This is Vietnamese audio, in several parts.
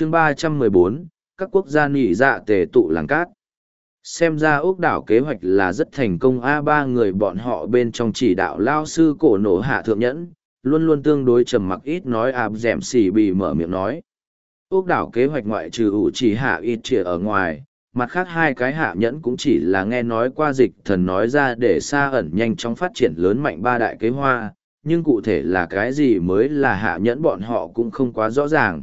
chương ba trăm mười bốn, các quốc gia nỉ dạ tề tụ làng cát. Xem ra ốc đảo kế hoạch là rất thành công. A ba người bọn họ bên trong chỉ đạo lao sư cổ nổ hạ thượng nhẫn, luôn luôn tương đối trầm mặc ít nói. Ạp d ẻ m mở miệng nói ốc đảo kế hoạch ngoại trừ ủ chỉ hạ ít chĩa ở ngoài, mặt khác hai cái hạ nhẫn cũng chỉ là nghe nói qua dịch thần nói ra để xa ẩn nhanh chóng phát triển lớn mạnh ba đại kế hoa, nhưng cụ thể là cái gì mới là hạ nhẫn bọn họ cũng không quá rõ ràng.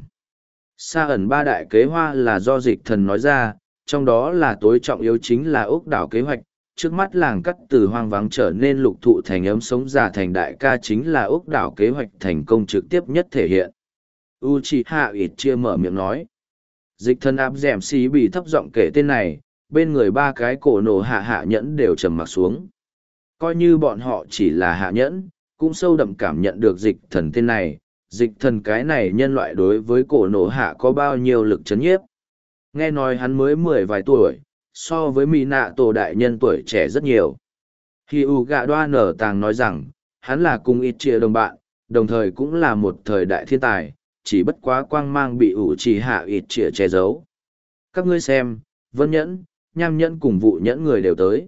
Sa ẩn ba đại kế hoa là do dịch thần nói ra, trong đó là tối trọng yếu chính là ốc đảo kế hoạch, trước mắt làng cắt từ hoang vắng trở nên lục thụ thành ấm sống già thành đại ca chính là ốc đảo kế hoạch thành công trực tiếp nhất thể hiện. Uchiha c hạ ít chia mở miệng nói, dịch thần áp dẻm ẻ xì bị thấp giọng kể tên này, bên người ba cái cổ nổ hạ hạ nhẫn đều trầm mặc xuống. Coi như bọn họ chỉ là hạ nhẫn, cũng sâu đậm cảm nhận được dịch thần tên này dịch thần cái này nhân loại đối với cổ nổ hạ có bao nhiêu lực c h ấ n nhiếp nghe nói hắn mới mười vài tuổi so với mỹ nạ tổ đại nhân tuổi trẻ rất nhiều Hi u gạ đoa nở tàng nói rằng hắn là cùng ít chia đồng bạn đồng thời cũng là một thời đại thiên tài chỉ bất quá quang mang bị ủ trì hạ ít chia che giấu. Các ngươi xem, vân nhẫn, nham nhẫn cùng vụ nhẫn người đều tới.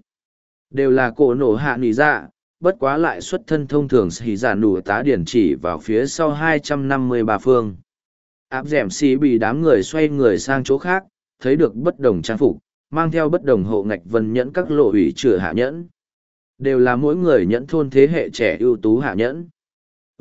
Đều là cổ nổ hạ nỉ dạ, bất quá lại xuất thân thông thường xì giả nụ tá điển chỉ vào phía sau 253 phương. Áp dẻm xì bị đám người xoay người sang chỗ khác, thấy được bất đồng trang phục, mang theo bất đồng hộ ngạch vân nhẫn các lộ ủy trừ hạ nhẫn. Đều là mỗi người nhẫn thôn thế hệ trẻ ưu tú hạ nhẫn.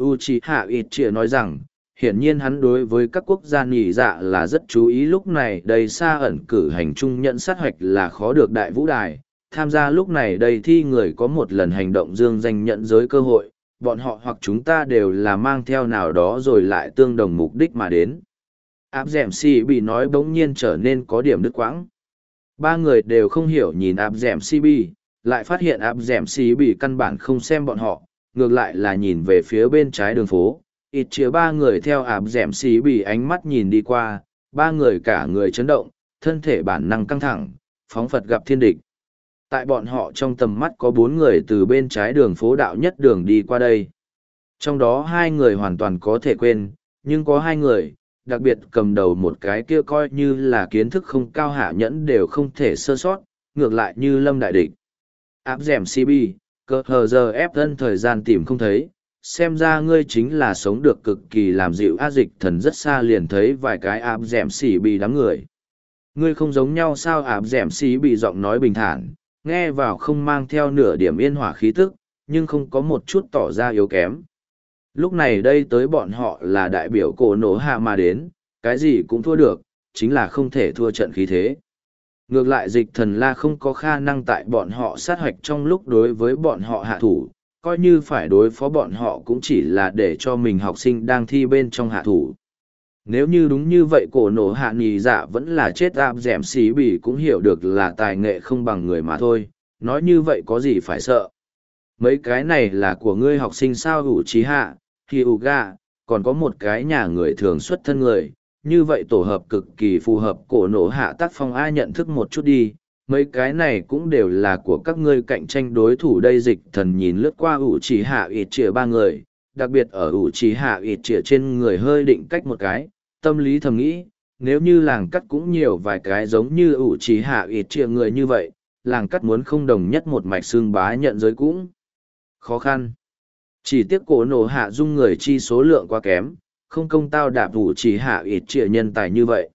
Uchiha Itchia nói rằng, hiển nhiên hắn đối với các quốc gia nhị dạ là rất chú ý lúc này đầy xa ẩn cử hành trung nhận sát hoạch là khó được đại vũ đài tham gia lúc này đây thi người có một lần hành động dương danh nhận giới cơ hội, bọn họ hoặc chúng ta đều là mang theo nào đó rồi lại tương đồng mục đích mà đến. Áp Dẻm si bị nói bỗng nhiên trở nên có điểm đứt quãng. Ba người đều không hiểu nhìn áp Dẻm si bị lại phát hiện áp Dẻm si bị căn bản không xem bọn họ, ngược lại là nhìn về phía bên trái đường phố. Ít chứa ba người theo Áp Dẻm Si bị ánh mắt nhìn đi qua, ba người cả người chấn động, thân thể bản năng căng thẳng, phóng phật gặp thiên địch tại bọn họ trong tầm mắt có bốn người từ bên trái đường phố đạo nhất đường đi qua đây. Trong đó hai người hoàn toàn có thể quên, nhưng có hai người, đặc biệt cầm đầu một cái kia coi như là kiến thức không cao hạ nhẫn đều không thể sơ sót, ngược lại như lâm đại địch. Áp Dẻm cb cơ hờ giờ ép thân thời gian tìm không thấy, xem ra ngươi chính là sống được cực kỳ làm dịu a dịch thần rất xa liền thấy vài cái áp Dẻm ẻ xỉ bị đám người. Ngươi không giống nhau sao áp Dẻm ẻ xỉ bị giọng nói bình thản nghe vào không mang theo nửa điểm yên hỏa khí tức, nhưng không có một chút tỏ ra yếu kém lúc này đây tới bọn họ là đại biểu cổ nổ hạ mà đến, cái gì cũng thua được, chính là không thể thua trận khí thế ngược lại dịch thần la không có khả năng tại bọn họ sát hoạch trong lúc đối với bọn họ hạ thủ, coi như phải đối phó bọn họ cũng chỉ là để cho mình học sinh đang thi bên trong hạ thủ. Nếu như đúng như vậy cổ nổ hạ nhì dạ vẫn là chết áp dẻm xí bỉ cũng hiểu được là tài nghệ không bằng người mà thôi, nói như vậy có gì phải sợ. Mấy cái này là của ngươi học sinh sao hữu trí hạ, hi u gà còn có một cái nhà người thường xuất thân người, như vậy tổ hợp cực kỳ phù hợp cổ nổ hạ tác phong ai nhận thức một chút đi, mấy cái này cũng đều là của các ngươi cạnh tranh đối thủ đây dịch thần nhìn lướt qua ủ trí hạ ít chĩa ba người. Đặc biệt ở ủ trí hạ ít chĩa trên người hơi định cách một cái tâm lý thầm nghĩ, nếu như làng cắt cũng nhiều vài cái giống như ủ trí hạ ít chĩa người như vậy, làng cắt muốn không đồng nhất một mạch xương bá nhận giới cũng khó khăn. Chỉ tiếc cổ nổ hạ dung người chi số lượng quá kém, không công tao đạp ủ chỉ hạ ít chĩa nhân tài như vậy.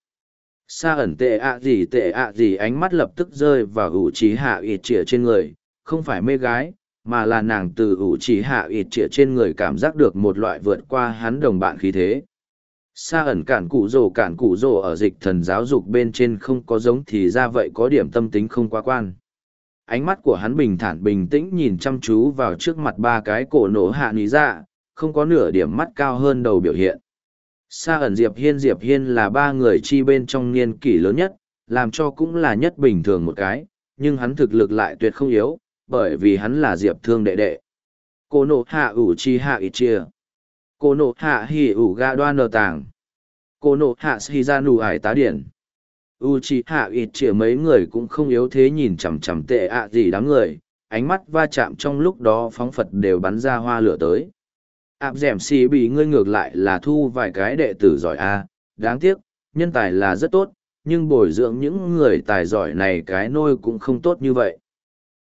Xa ẩn tệ ạ gì tệ ạ gì ánh mắt lập tức rơi vào ủ trí hạ ít chĩa trên người, không phải mê gái, mà là nàng từ ủ trí hạ ít chĩa trên người cảm giác được một loại vượt qua hắn đồng bạn khí thế. Sa ẩn cản cụ rồ cản cụ rồ ở dịch thần giáo dục bên trên không có giống thì ra vậy có điểm tâm tính không quá quan ánh mắt của hắn bình thản bình tĩnh nhìn chăm chú vào trước mặt ba cái cổ nổ hạ ní dạ không có nửa điểm mắt cao hơn đầu biểu hiện Sa ẩn Diệp Hiên Diệp Hiên là ba người chi bên trong niên kỷ lớn nhất, làm cho cũng là nhất bình thường một cái, nhưng hắn thực lực lại tuyệt không yếu, bởi vì hắn là Diệp Thương đệ đệ. Cô nộ hạ ủ chi hạ ít chia. Cô nộ hạ hỉ ủ gà đoan nờ tàng. Cô nộ hạ xì ra nù ải tá điển. U chi hạ ít chĩa mấy người cũng không yếu thế nhìn chằm chằm tệ ạ gì đám người, ánh mắt va chạm trong lúc đó phóng phật đều bắn ra hoa lửa tới áp d ẻ m xì bị ngươi ngược lại là thu vài cái đệ tử giỏi a đáng tiếc nhân tài là rất tốt, nhưng bồi dưỡng những người tài giỏi này cái nôi cũng không tốt như vậy.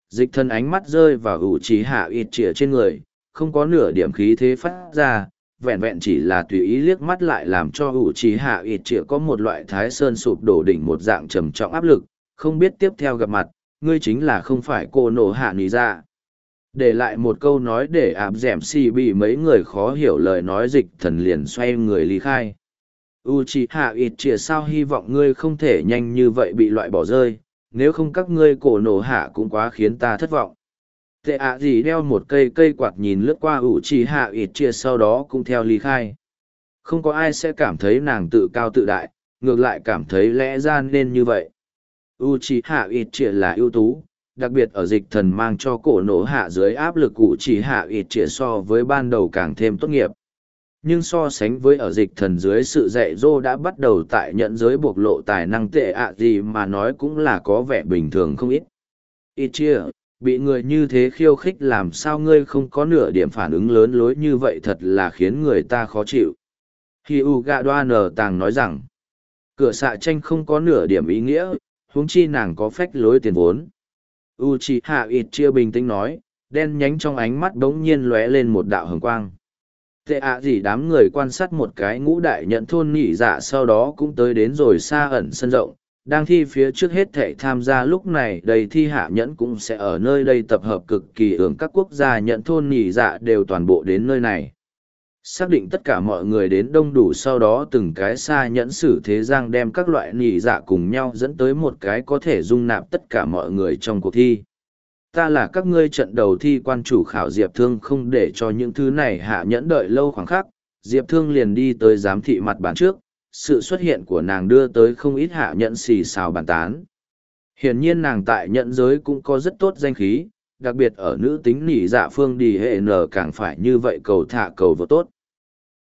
Dịch thân ánh mắt rơi vào ủ trí hạ ít chĩa trên người, không có nửa điểm khí thế phát ra, vẹn vẹn chỉ là tùy ý liếc mắt lại làm cho ủ trí hạ ít trịa có một loại thái sơn sụp đổ đỉnh một dạng trầm trọng áp lực, không biết tiếp theo gặp mặt, ngươi chính là không phải cô nổ hạ nì ra. Để lại một câu nói để áp dẻm si bị mấy người khó hiểu lời nói dịch thần liền xoay người ly khai. Uchiha Itchia sao hy vọng ngươi không thể nhanh như vậy bị loại bỏ rơi, nếu không các ngươi cổ nổ hạ cũng quá khiến ta thất vọng. Tệ ạ gì đeo một cây cây quạt nhìn lướt qua Uchiha Itchia sau đó cũng theo ly khai. Không có ai sẽ cảm thấy nàng tự cao tự đại, ngược lại cảm thấy lẽ ra nên như vậy. Uchiha Itchia là ưu tú, đặc biệt ở dịch thần mang cho cổ nổ hạ dưới áp lực Uchiha Itchia so với ban đầu càng thêm tốt nghiệp nhưng so sánh với ở dịch thần dưới sự dạy dỗ đã bắt đầu tại nhận giới bộc lộ tài năng tệ ạ gì mà nói cũng là có vẻ bình thường không ít. Ít chia, bị người như thế khiêu khích làm sao ngươi không có nửa điểm phản ứng lớn lối như vậy thật là khiến người ta khó chịu. Khi U Gà Đoa Nờ Tàng nói rằng, cửa xạ tranh không có nửa điểm ý nghĩa, huống chi nàng có phách lối tiền vốn. Uchiha ít chia bình tĩnh nói, đen nhánh trong ánh mắt đống nhiên lóe lên một đạo hồng quang tệ ạ gì đám người quan sát một cái ngũ đại nhận thôn nhị dạ sau đó cũng tới đến rồi xa ẩn sân rộng đang thi phía trước hết thể tham gia lúc này, đầy thi hạ nhẫn cũng sẽ ở nơi đây tập hợp cực kỳ ưởng các quốc gia nhận thôn nhị dạ đều toàn bộ đến nơi này. Xác định tất cả mọi người đến đông đủ sau đó từng cái xa nhẫn xử thế giang đem các loại nhị dạ cùng nhau dẫn tới một cái có thể dung nạp tất cả mọi người trong cuộc thi. Ta là các ngươi trận đầu thi quan chủ khảo diệp thương không để cho những thứ này hạ nhẫn đợi lâu khoảng khắc. Diệp thương liền đi tới giám thị mặt bàn trước sự xuất hiện của nàng đưa tới không ít hạ nhẫn xì xào bàn tán. Hiển nhiên nàng tại nhận giới cũng có rất tốt danh khí, đặc biệt ở nữ tính nỉ dạ phương đi hệ nở càng phải như vậy cầu thả cầu vô tốt.